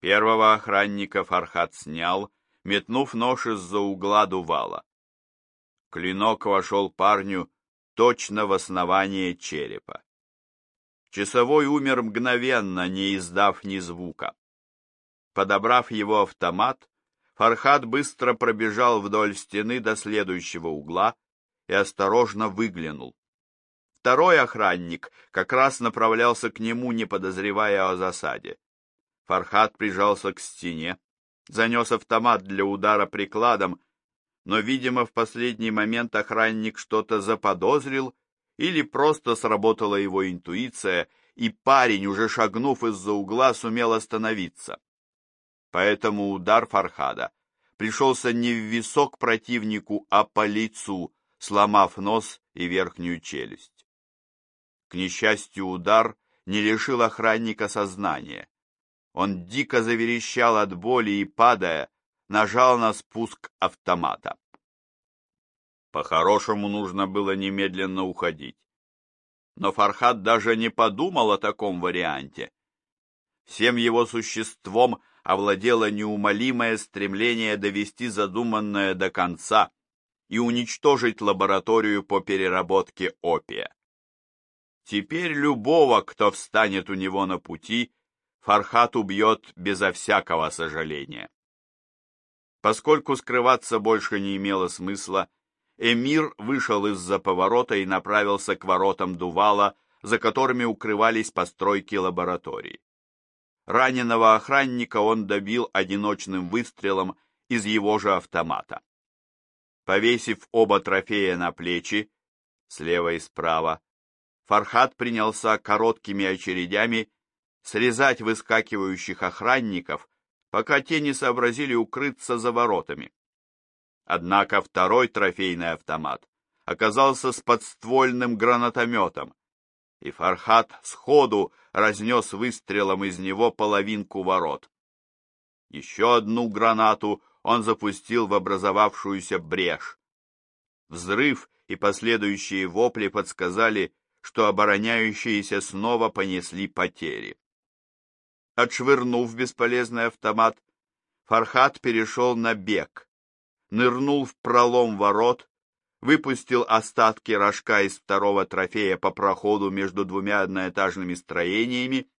Первого охранника Фархат снял, метнув нож из-за угла дувала. Клинок вошел парню точно в основание черепа. Часовой умер мгновенно, не издав ни звука. Подобрав его автомат, Фархат быстро пробежал вдоль стены до следующего угла и осторожно выглянул. Второй охранник как раз направлялся к нему, не подозревая о засаде. Фархат прижался к стене, занес автомат для удара прикладом, но, видимо, в последний момент охранник что-то заподозрил или просто сработала его интуиция, и парень, уже шагнув из-за угла, сумел остановиться. Поэтому удар Фархада пришелся не в висок противнику, а по лицу, сломав нос и верхнюю челюсть. К несчастью, удар не лишил охранника сознания. Он дико заверещал от боли и, падая, нажал на спуск автомата. По-хорошему нужно было немедленно уходить. Но Фархад даже не подумал о таком варианте. Всем его существом овладело неумолимое стремление довести задуманное до конца и уничтожить лабораторию по переработке опия. Теперь любого, кто встанет у него на пути, Фархат убьет безо всякого сожаления. Поскольку скрываться больше не имело смысла, Эмир вышел из-за поворота и направился к воротам Дувала, за которыми укрывались постройки лаборатории. Раненого охранника он добил одиночным выстрелом из его же автомата. Повесив оба трофея на плечи, слева и справа, Фархат принялся короткими очередями срезать выскакивающих охранников, пока те не сообразили укрыться за воротами. Однако второй трофейный автомат оказался с подствольным гранатометом, и Фархат сходу разнес выстрелом из него половинку ворот. Еще одну гранату он запустил в образовавшуюся брешь. Взрыв и последующие вопли подсказали, что обороняющиеся снова понесли потери. Отшвырнув бесполезный автомат, Фархат перешел на бег, нырнул в пролом ворот, выпустил остатки рожка из второго трофея по проходу между двумя одноэтажными строениями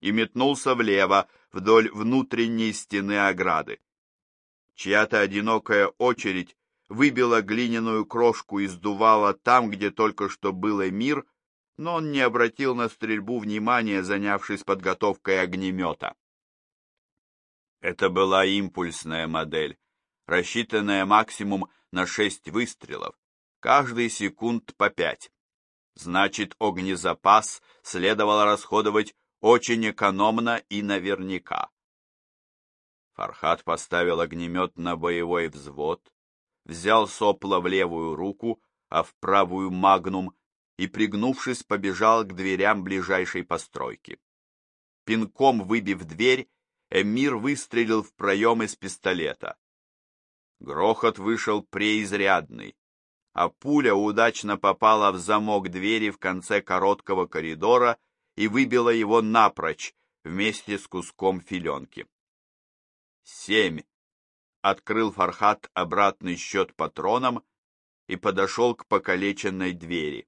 и метнулся влево вдоль внутренней стены ограды. Чья-то одинокая очередь выбила глиняную крошку из дувала там, где только что был мир, но он не обратил на стрельбу внимания, занявшись подготовкой огнемета. Это была импульсная модель, рассчитанная максимум на шесть выстрелов, каждый секунд по пять. Значит, огнезапас следовало расходовать очень экономно и наверняка. Фархат поставил огнемет на боевой взвод, взял сопло в левую руку, а в правую магнум и, пригнувшись, побежал к дверям ближайшей постройки. Пинком выбив дверь, Эмир выстрелил в проем из пистолета. Грохот вышел преизрядный, а пуля удачно попала в замок двери в конце короткого коридора и выбила его напрочь вместе с куском филенки. Семь. Открыл Фархат обратный счет патроном и подошел к покалеченной двери.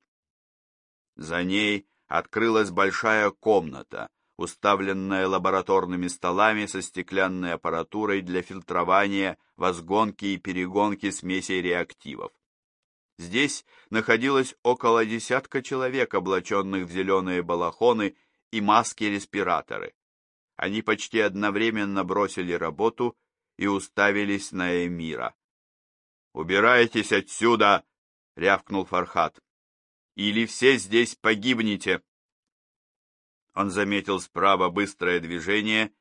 За ней открылась большая комната, уставленная лабораторными столами со стеклянной аппаратурой для фильтрования, возгонки и перегонки смесей реактивов. Здесь находилось около десятка человек, облаченных в зеленые балахоны и маски-респираторы. Они почти одновременно бросили работу и уставились на Эмира. «Убирайтесь отсюда!» — рявкнул Фархат или все здесь погибнете. Он заметил справа быстрое движение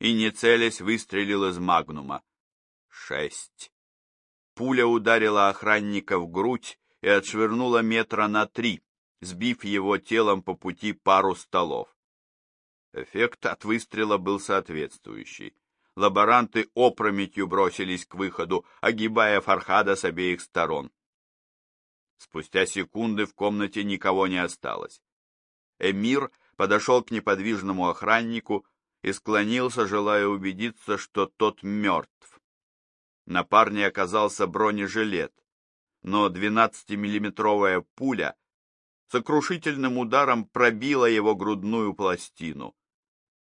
и, не целясь, выстрелил из магнума. Шесть. Пуля ударила охранника в грудь и отшвырнула метра на три, сбив его телом по пути пару столов. Эффект от выстрела был соответствующий. Лаборанты опрометью бросились к выходу, огибая Фархада с обеих сторон. Спустя секунды в комнате никого не осталось. Эмир подошел к неподвижному охраннику и склонился, желая убедиться, что тот мертв. На парне оказался бронежилет, но 12-миллиметровая пуля сокрушительным ударом пробила его грудную пластину.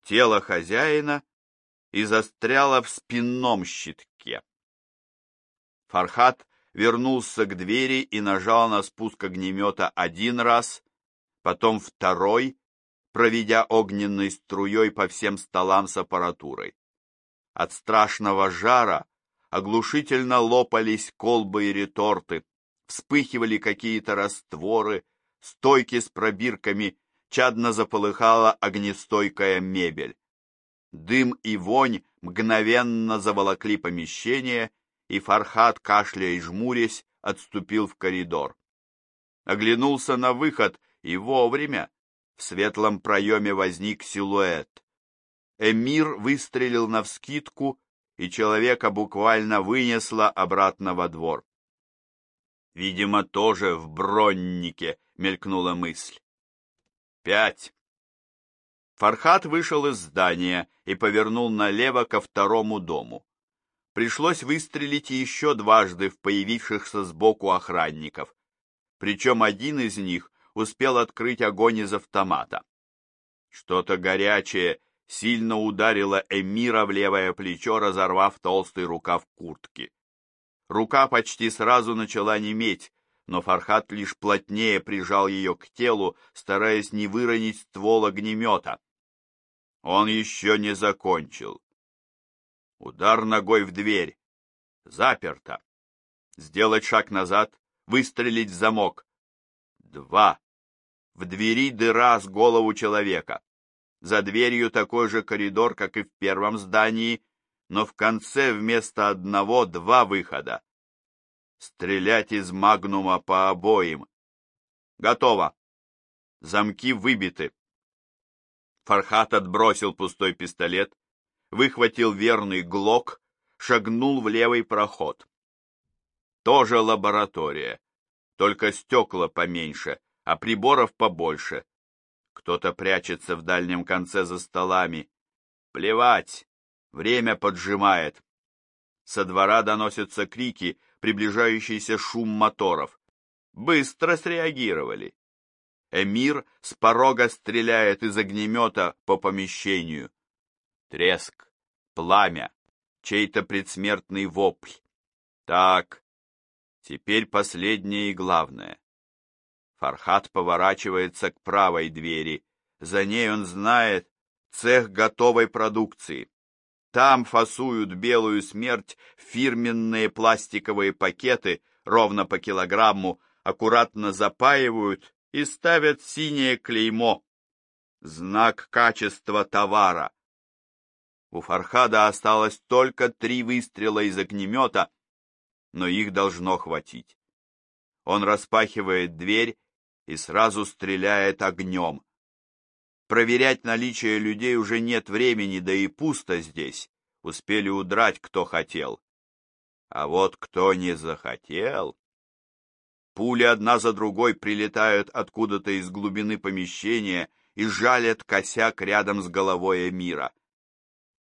Тело хозяина и застряло в спинном щитке. Фархат вернулся к двери и нажал на спуск огнемета один раз, потом второй, проведя огненной струей по всем столам с аппаратурой. От страшного жара оглушительно лопались колбы и реторты, вспыхивали какие-то растворы, стойки с пробирками, чадно заполыхала огнестойкая мебель. Дым и вонь мгновенно заволокли помещение, и Фархат, кашляя и жмурясь, отступил в коридор. Оглянулся на выход и вовремя. В светлом проеме возник силуэт. Эмир выстрелил навскидку, и человека буквально вынесло обратно во двор. Видимо, тоже в броннике, мелькнула мысль. Пять. Фархат вышел из здания и повернул налево ко второму дому. Пришлось выстрелить еще дважды в появившихся сбоку охранников. Причем один из них успел открыть огонь из автомата. Что-то горячее сильно ударило Эмира в левое плечо, разорвав толстый рукав куртки. Рука почти сразу начала неметь, но Фархат лишь плотнее прижал ее к телу, стараясь не выронить ствол огнемета. Он еще не закончил. Удар ногой в дверь. Заперто. Сделать шаг назад, выстрелить в замок. Два. В двери дыра с голову человека. За дверью такой же коридор, как и в первом здании, но в конце вместо одного два выхода. Стрелять из магнума по обоим. Готово. Замки выбиты. Фархат отбросил пустой пистолет, выхватил верный глок, шагнул в левый проход. Тоже лаборатория, только стекла поменьше, а приборов побольше. Кто-то прячется в дальнем конце за столами. Плевать, время поджимает. Со двора доносятся крики, приближающийся шум моторов. Быстро среагировали. Эмир с порога стреляет из огнемета по помещению. Треск, пламя, чей-то предсмертный вопль. Так, теперь последнее и главное. Фархат поворачивается к правой двери. За ней он знает цех готовой продукции. Там фасуют белую смерть фирменные пластиковые пакеты, ровно по килограмму, аккуратно запаивают и ставят синее клеймо. Знак качества товара. У Фархада осталось только три выстрела из огнемета, но их должно хватить. Он распахивает дверь и сразу стреляет огнем. Проверять наличие людей уже нет времени, да и пусто здесь. Успели удрать, кто хотел. А вот кто не захотел... Пули одна за другой прилетают откуда-то из глубины помещения и жалят косяк рядом с головой Эмира.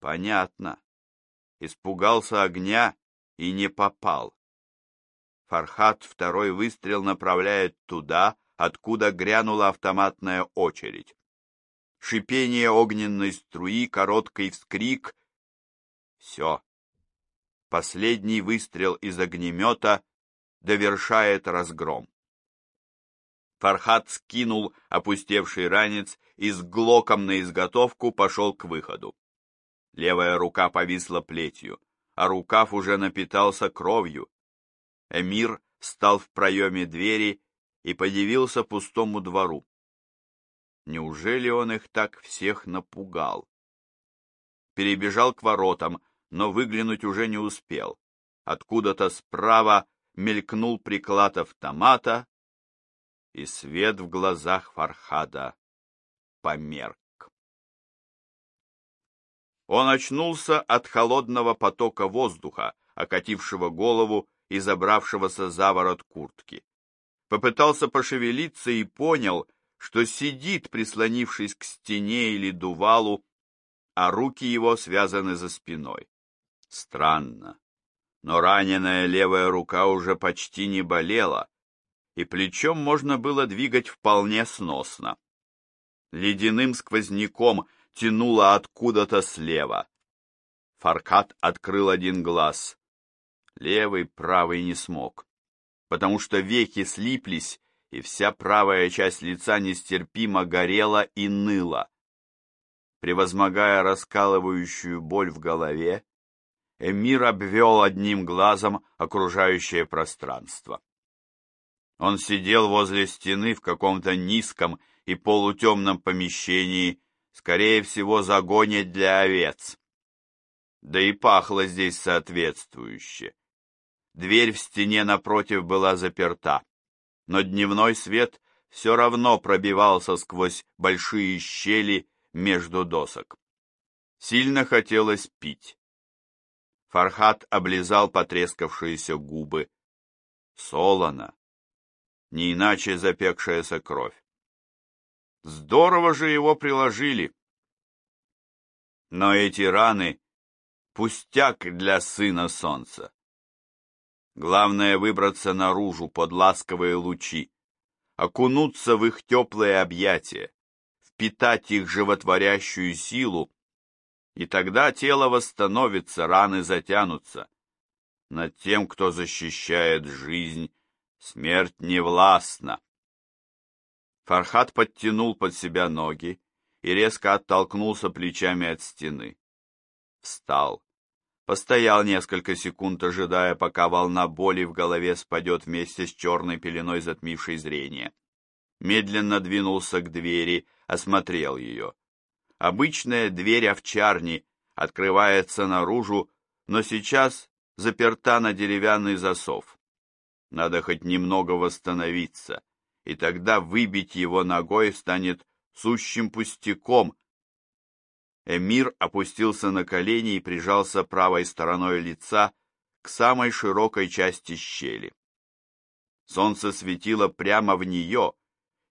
Понятно. Испугался огня и не попал. Фархат второй выстрел направляет туда, откуда грянула автоматная очередь. Шипение огненной струи, короткий вскрик. Все. Последний выстрел из огнемета довершает разгром. Фархат скинул опустевший ранец и с глоком на изготовку пошел к выходу. Левая рука повисла плетью, а рукав уже напитался кровью. Эмир встал в проеме двери и подивился пустому двору. Неужели он их так всех напугал? Перебежал к воротам, но выглянуть уже не успел. Откуда-то справа мелькнул приклад автомата, и свет в глазах Фархада померк. Он очнулся от холодного потока воздуха, окатившего голову и забравшегося за ворот куртки. Попытался пошевелиться и понял, что сидит, прислонившись к стене или дувалу, а руки его связаны за спиной. Странно, но раненая левая рука уже почти не болела, и плечом можно было двигать вполне сносно. Ледяным сквозняком тянуло откуда-то слева. Фаркат открыл один глаз. Левый, правый не смог, потому что веки слиплись, и вся правая часть лица нестерпимо горела и ныла. Превозмогая раскалывающую боль в голове, Эмир обвел одним глазом окружающее пространство. Он сидел возле стены в каком-то низком и полутемном помещении, скорее всего, загоне для овец. Да и пахло здесь соответствующе. Дверь в стене напротив была заперта, но дневной свет все равно пробивался сквозь большие щели между досок. Сильно хотелось пить. Фархат облизал потрескавшиеся губы. Солоно. Не иначе запекшаяся кровь. Здорово же его приложили. Но эти раны — пустяк для сына солнца. Главное выбраться наружу под ласковые лучи, окунуться в их теплые объятия, впитать их животворящую силу, и тогда тело восстановится, раны затянутся. Над тем, кто защищает жизнь, смерть не властна. Фархат подтянул под себя ноги и резко оттолкнулся плечами от стены. Встал. Постоял несколько секунд, ожидая, пока волна боли в голове спадет вместе с черной пеленой, затмившей зрение. Медленно двинулся к двери, осмотрел ее. Обычная дверь овчарни открывается наружу, но сейчас заперта на деревянный засов. Надо хоть немного восстановиться и тогда выбить его ногой станет сущим пустяком. Эмир опустился на колени и прижался правой стороной лица к самой широкой части щели. Солнце светило прямо в нее,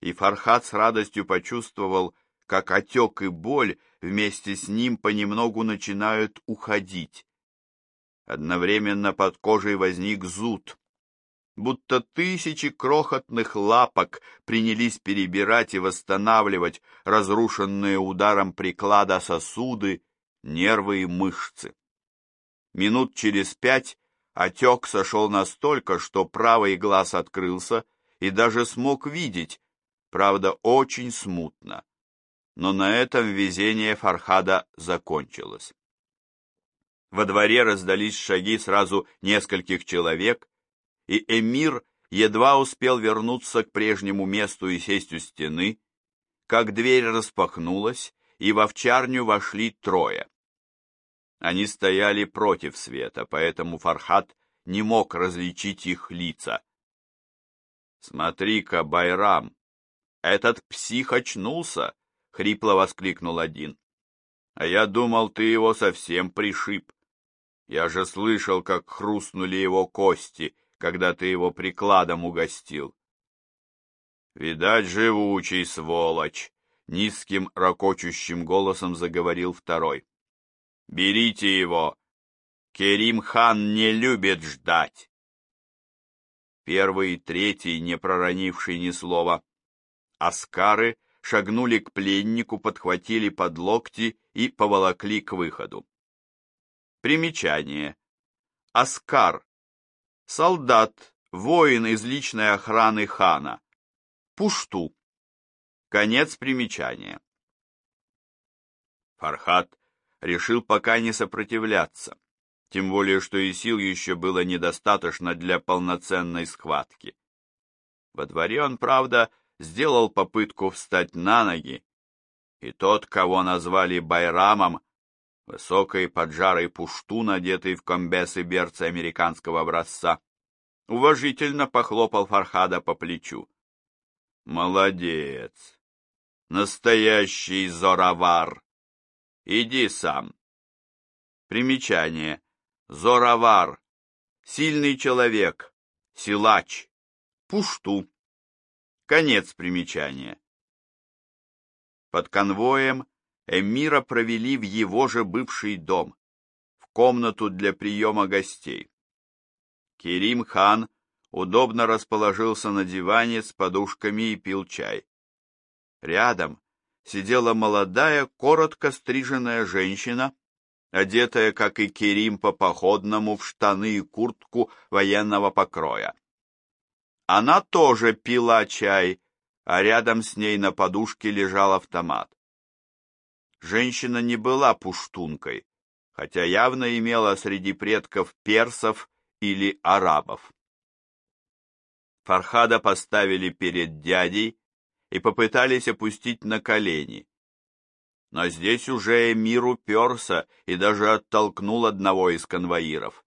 и Фархат с радостью почувствовал, как отек и боль вместе с ним понемногу начинают уходить. Одновременно под кожей возник зуд будто тысячи крохотных лапок принялись перебирать и восстанавливать разрушенные ударом приклада сосуды, нервы и мышцы. Минут через пять отек сошел настолько, что правый глаз открылся и даже смог видеть, правда, очень смутно. Но на этом везение Фархада закончилось. Во дворе раздались шаги сразу нескольких человек, и эмир едва успел вернуться к прежнему месту и сесть у стены, как дверь распахнулась, и в овчарню вошли трое. Они стояли против света, поэтому Фархат не мог различить их лица. «Смотри-ка, Байрам, этот псих очнулся!» — хрипло воскликнул один. «А я думал, ты его совсем пришиб. Я же слышал, как хрустнули его кости, когда ты его прикладом угостил. Видать, живучий сволочь, низким ракочущим голосом заговорил второй. Берите его. Керим-хан не любит ждать. Первый и третий, не проронивший ни слова. Аскары шагнули к пленнику, подхватили под локти и поволокли к выходу. Примечание. Аскар солдат, воин из личной охраны хана, Пушту. Конец примечания. Фархат решил пока не сопротивляться, тем более что и сил еще было недостаточно для полноценной схватки. Во дворе он, правда, сделал попытку встать на ноги, и тот, кого назвали Байрамом, высокой поджарой пушту, надетый в комбесы берца американского образца, уважительно похлопал Фархада по плечу. «Молодец! Настоящий зоровар! Иди сам!» Примечание. Зоровар. Сильный человек. Силач. Пушту. Конец примечания. Под конвоем эмира провели в его же бывший дом, в комнату для приема гостей. Керим хан удобно расположился на диване с подушками и пил чай. Рядом сидела молодая, коротко стриженная женщина, одетая, как и Керим, по-походному в штаны и куртку военного покроя. Она тоже пила чай, а рядом с ней на подушке лежал автомат. Женщина не была пуштункой, хотя явно имела среди предков персов или арабов. Фархада поставили перед дядей и попытались опустить на колени. Но здесь уже эмир уперся и даже оттолкнул одного из конвоиров.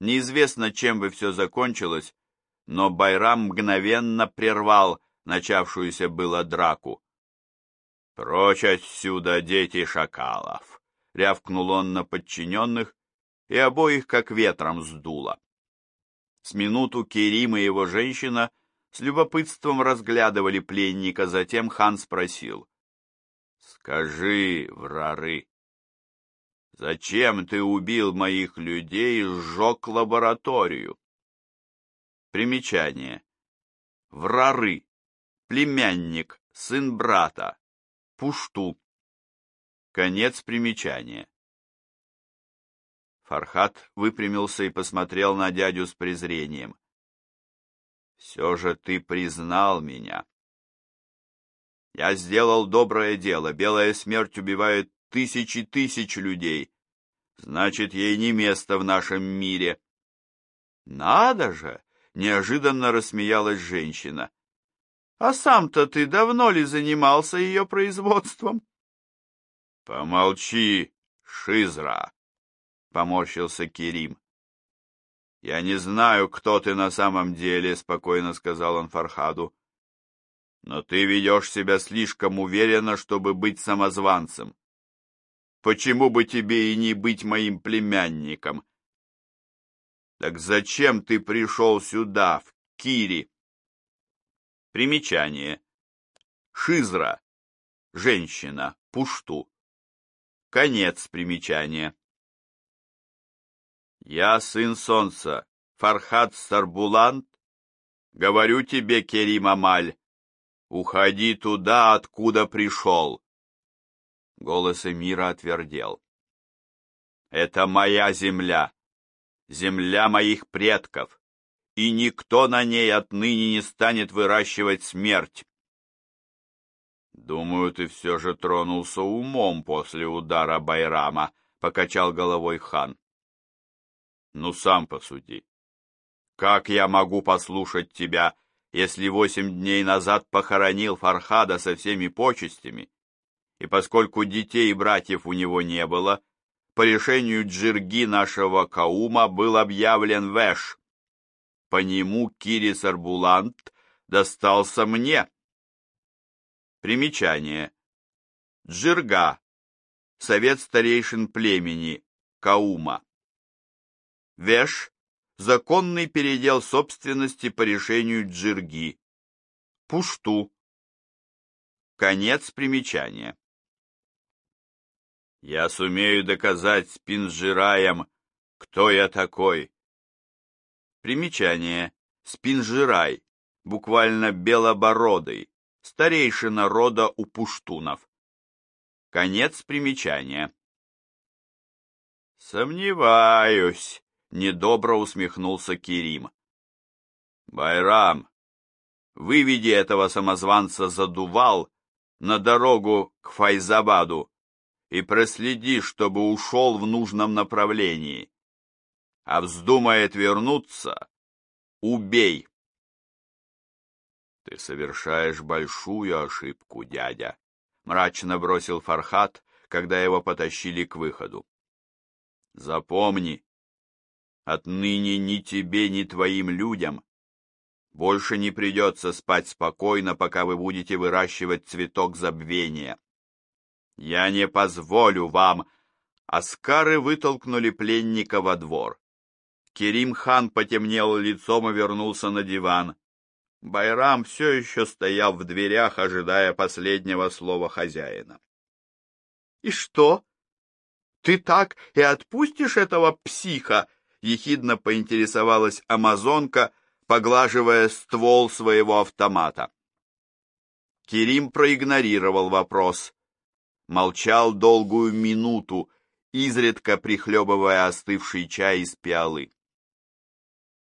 Неизвестно, чем бы все закончилось, но Байрам мгновенно прервал начавшуюся было драку. «Прочь отсюда, дети шакалов!» — рявкнул он на подчиненных, и обоих как ветром сдуло. С минуту Керим и его женщина с любопытством разглядывали пленника, затем хан спросил. «Скажи, врары, зачем ты убил моих людей и сжег лабораторию?» Примечание. Врары. Племянник, сын брата. Пушту. Конец примечания. Фархат выпрямился и посмотрел на дядю с презрением. «Все же ты признал меня. Я сделал доброе дело. Белая смерть убивает тысячи тысяч людей. Значит, ей не место в нашем мире». «Надо же!» — неожиданно рассмеялась женщина. «А сам-то ты давно ли занимался ее производством?» «Помолчи, Шизра!» — поморщился Керим. «Я не знаю, кто ты на самом деле», — спокойно сказал он Фархаду. «Но ты ведешь себя слишком уверенно, чтобы быть самозванцем. Почему бы тебе и не быть моим племянником?» «Так зачем ты пришел сюда, в Кири?» Примечание. Шизра. Женщина. Пушту. Конец примечания. Я сын солнца, Фархад Сарбулант, говорю тебе, Керим Амаль, уходи туда, откуда пришел. Голос Эмира отвердел. Это моя земля, земля моих предков, и никто на ней отныне не станет выращивать смерть. Думаю, ты все же тронулся умом после удара Байрама, покачал головой хан. Ну, сам посуди. Как я могу послушать тебя, если восемь дней назад похоронил Фархада со всеми почестями? И поскольку детей и братьев у него не было, по решению джирги нашего Каума был объявлен Вэш. По нему Кирис Арбулант достался мне. Примечание. Джирга. Совет старейшин племени. Каума. Веш – законный передел собственности по решению Джирги. Пушту. Конец примечания. Я сумею доказать Спинжираям, кто я такой. Примечание. Спинжирай, буквально белобородый, старейшина рода у пуштунов. Конец примечания. Сомневаюсь, Недобро усмехнулся Кирим. Байрам, выведи этого самозванца задувал на дорогу к Файзабаду и проследи, чтобы ушел в нужном направлении. А вздумает вернуться, убей. Ты совершаешь большую ошибку, дядя, мрачно бросил Фархат, когда его потащили к выходу. Запомни, Отныне ни тебе, ни твоим людям больше не придется спать спокойно, пока вы будете выращивать цветок забвения. Я не позволю вам. Аскары вытолкнули пленника во двор. Керим-хан потемнел лицом и вернулся на диван. Байрам все еще стоял в дверях, ожидая последнего слова хозяина. И что? Ты так и отпустишь этого психа? Ехидно поинтересовалась амазонка, поглаживая ствол своего автомата. Керим проигнорировал вопрос. Молчал долгую минуту, изредка прихлебывая остывший чай из пиалы.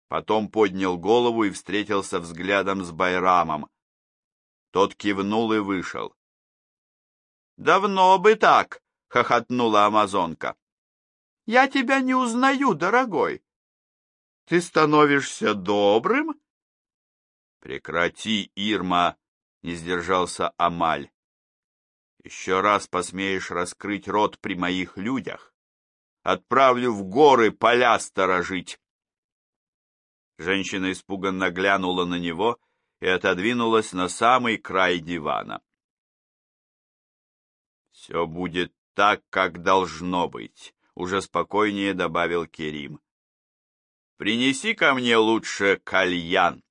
Потом поднял голову и встретился взглядом с Байрамом. Тот кивнул и вышел. «Давно бы так!» — хохотнула амазонка. «Я тебя не узнаю, дорогой. Ты становишься добрым?» «Прекрати, Ирма!» — не сдержался Амаль. «Еще раз посмеешь раскрыть рот при моих людях, отправлю в горы поля сторожить!» Женщина испуганно глянула на него и отодвинулась на самый край дивана. «Все будет так, как должно быть», — уже спокойнее добавил Керим. «Принеси ко мне лучше кальян».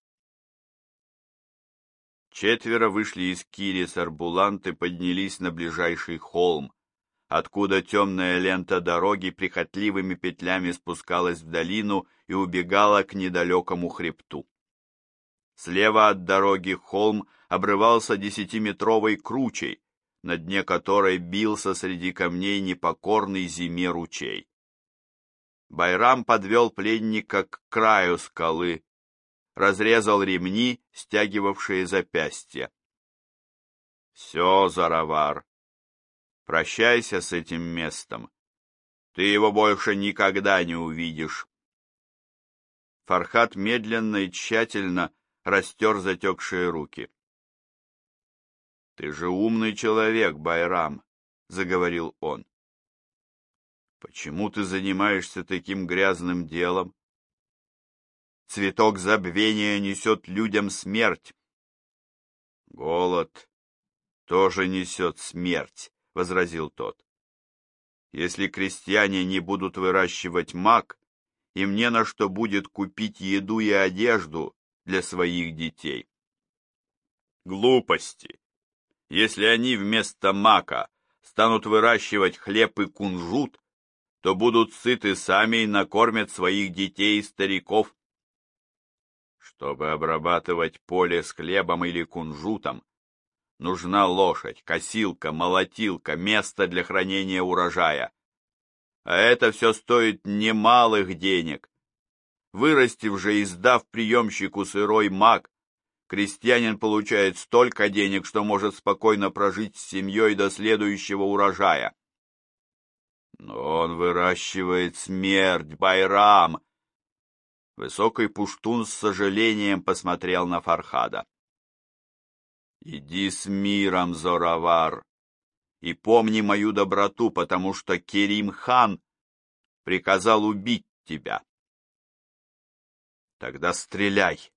Четверо вышли из Кири с Арбулант и поднялись на ближайший холм, откуда темная лента дороги прихотливыми петлями спускалась в долину и убегала к недалекому хребту. Слева от дороги холм обрывался десятиметровой кручей, на дне которой бился среди камней непокорный зиме ручей. Байрам подвел пленника к краю скалы, разрезал ремни, стягивавшие запястья. «Все, Заравар, Прощайся с этим местом. Ты его больше никогда не увидишь. Фархат медленно и тщательно растер затекшие руки. — Ты же умный человек, Байрам, — заговорил он. — Почему ты занимаешься таким грязным делом? Цветок забвения несет людям смерть. Голод тоже несет смерть возразил тот. Если крестьяне не будут выращивать мак, им не на что будет купить еду и одежду для своих детей. Глупости. Если они вместо мака станут выращивать хлеб и кунжут, то будут сыты сами и накормят своих детей и стариков. Чтобы обрабатывать поле с хлебом или кунжутом, Нужна лошадь, косилка, молотилка, место для хранения урожая. А это все стоит немалых денег. Вырастив же и сдав приемщику сырой мак, крестьянин получает столько денег, что может спокойно прожить с семьей до следующего урожая. Но он выращивает смерть, Байрам. Высокий пуштун с сожалением посмотрел на Фархада. Иди с миром, Зоравар, и помни мою доброту, потому что Керим-хан приказал убить тебя. Тогда стреляй.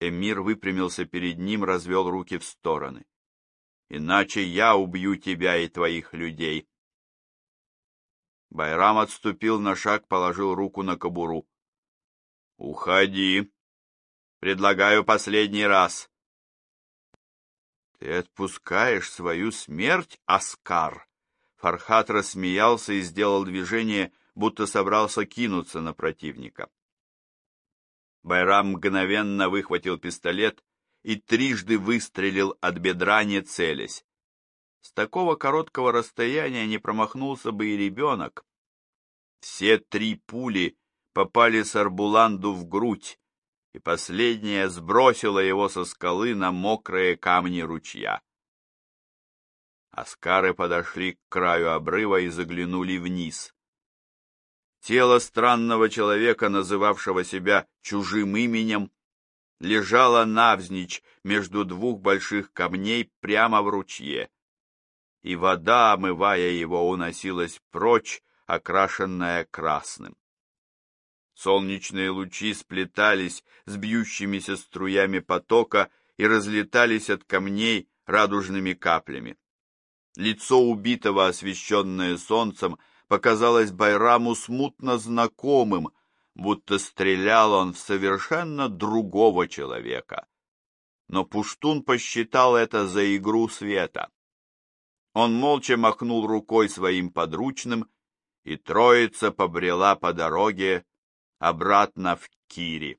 Эмир выпрямился перед ним, развел руки в стороны. Иначе я убью тебя и твоих людей. Байрам отступил на шаг, положил руку на кобуру. Уходи. Предлагаю последний раз. «Ты отпускаешь свою смерть, Аскар?» Фархат рассмеялся и сделал движение, будто собрался кинуться на противника. Байрам мгновенно выхватил пистолет и трижды выстрелил от бедра, не целясь. С такого короткого расстояния не промахнулся бы и ребенок. Все три пули попали Сарбуланду в грудь, и последняя сбросила его со скалы на мокрые камни ручья. Аскары подошли к краю обрыва и заглянули вниз. Тело странного человека, называвшего себя чужим именем, лежало навзничь между двух больших камней прямо в ручье, и вода, омывая его, уносилась прочь, окрашенная красным. Солнечные лучи сплетались с бьющимися струями потока и разлетались от камней радужными каплями. Лицо убитого, освещенное солнцем, показалось Байраму смутно знакомым, будто стрелял он в совершенно другого человека. Но Пуштун посчитал это за игру света. Он молча махнул рукой своим подручным, и троица побрела по дороге обратно в Кири.